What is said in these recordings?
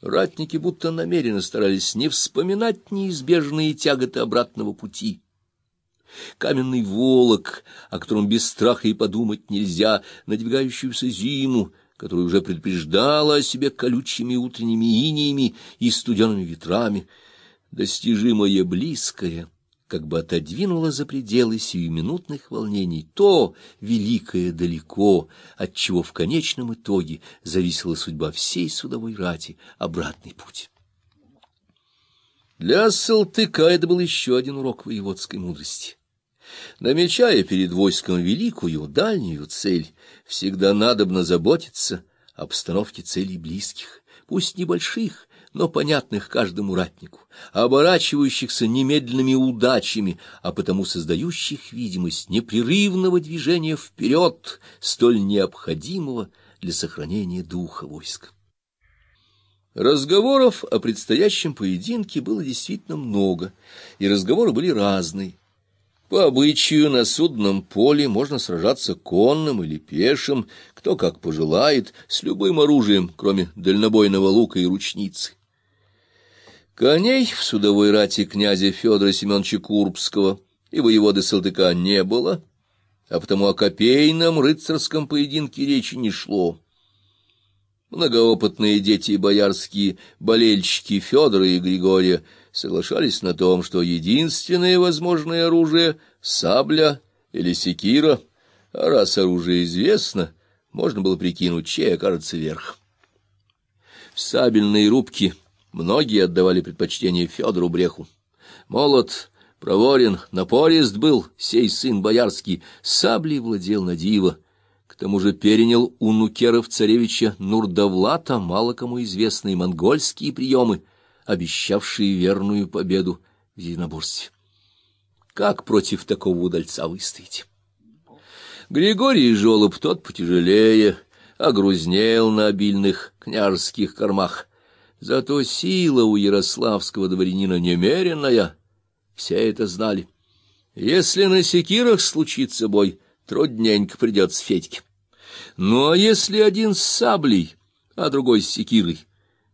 Ратники будто намеренно старались не вспоминать неизбежные тяготы обратного пути. Каменный волок, о котором без страха и подумать нельзя, надвигающуюся зиму, которая уже предупреждала о себе колючими утренними иниями и студеными ветрами, достижимое близкое — как бы отодвинуло за пределы сиюминутных волнений то великое далеко, от чего в конечном итоге зависела судьба всей судовой рати, обратный путь. Для Салтыка это был еще один урок воеводской мудрости. Намечая перед войском великую, дальнюю цель, всегда надобно заботиться об обстановке целей близких, пусть небольших, но понятных каждому ратнику, оборачивающихся немедленными удачами, а потому создающих видимость непрерывного движения вперед, столь необходимого для сохранения духа войска. Разговоров о предстоящем поединке было действительно много, и разговоры были разные. По обычаю на судном поле можно сражаться конным или пешим, кто как пожелает, с любым оружием, кроме дальнобойного лука и ручницы. Коней в судовой рати князя Федора Семеновича Курбского и воеводы Салтыка не было, а потому о копейном рыцарском поединке речи не шло. Многоопытные дети боярские, болельщики Федора и Григория соглашались на том, что единственное возможное оружие — сабля или секира, а раз оружие известно, можно было прикинуть, чей окажется верх. В сабельные рубки — Многие отдавали предпочтение Федору Бреху. Молод, проворен, напорист был сей сын боярский, саблей владел на диво. К тому же перенял у нукеров-царевича Нурдавлата мало кому известные монгольские приемы, обещавшие верную победу в единоборстве. Как против такого удальца выстоять? Григорий Жолоб тот потяжелее, огрузнел на обильных княжеских кормах. Зато сила у ярославского дворянина немеренная, все это знали. Если на секирах случится бой, трудненько придется Федьке. Ну а если один с саблей, а другой с секирой,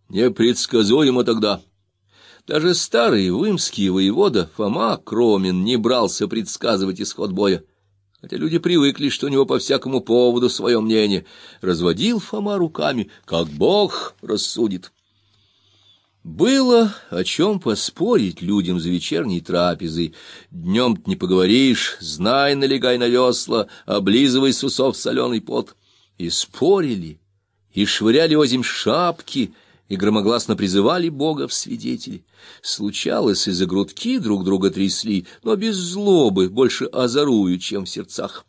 непредсказуемо тогда. Даже старый вымский воевода Фома Кромин не брался предсказывать исход боя, хотя люди привыкли, что у него по всякому поводу свое мнение. Разводил Фома руками, как Бог рассудит. Было о чем поспорить людям за вечерней трапезой. Днем не поговоришь, знай, налегай на весла, облизывай с усов соленый пот. И спорили, и швыряли озимь шапки, и громогласно призывали Бога в свидетели. Случалось, из-за грудки друг друга трясли, но без злобы, больше озорую, чем в сердцах.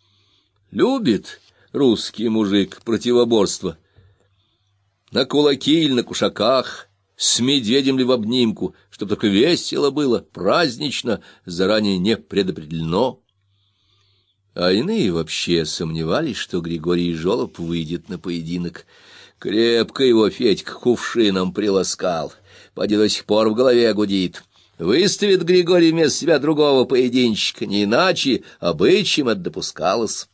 Любит русский мужик противоборство. На кулаки или на кушаках — с медведем ли в обнимку, чтоб только весело было, празднично, заранее не предопределено. А иные вообще сомневались, что Григорий Жолоб выйдет на поединок. Крепко его Федька кувшином приласкал, поди до сих пор в голове гудит. Выставит Григорий вместо себя другого поединщика, не иначе обычаем это допускалось.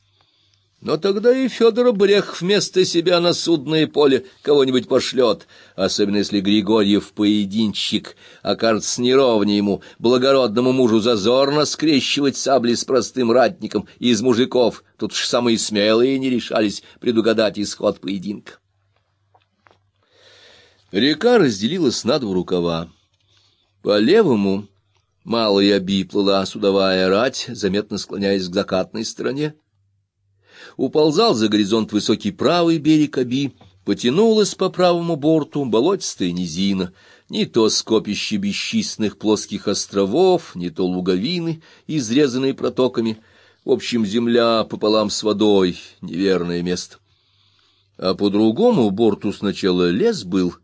Но тогда и Федор Брех вместо себя на судное поле кого-нибудь пошлет, особенно если Григорьев поединщик окажется неровнее ему, благородному мужу зазорно скрещивать сабли с простым ратником из мужиков, тут ж самые смелые не решались предугадать исход поединка. Река разделилась на два рукава. По левому малая би плыла судовая рать, заметно склоняясь к закатной стороне, уползал за горизонт высокий правый берег Аби, потянулась по правому борту болотистая низина, не то скопище бесчисленных плоских островов, не то луговины, изрезанные протоками. В общем, земля пополам с водой — неверное место. А по другому борту сначала лес был,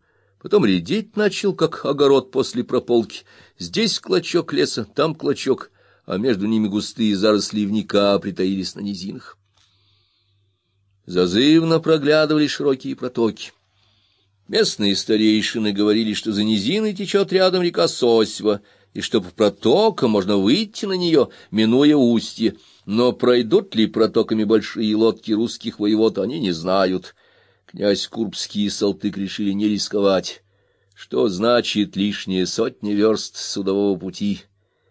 потом редеть начал, как огород после прополки. Здесь клочок леса, там клочок, а между ними густые заросли ивника притаились на низинах. Зазывно проглядывали широкие протоки. Местные старейшины говорили, что за низиной течет рядом река Сосьва, и что по протокам можно выйти на нее, минуя устье, но пройдут ли протоками большие лодки русских воевод, они не знают. Князь Курбский и Салтык решили не рисковать. Что значит лишние сотни верст судового пути?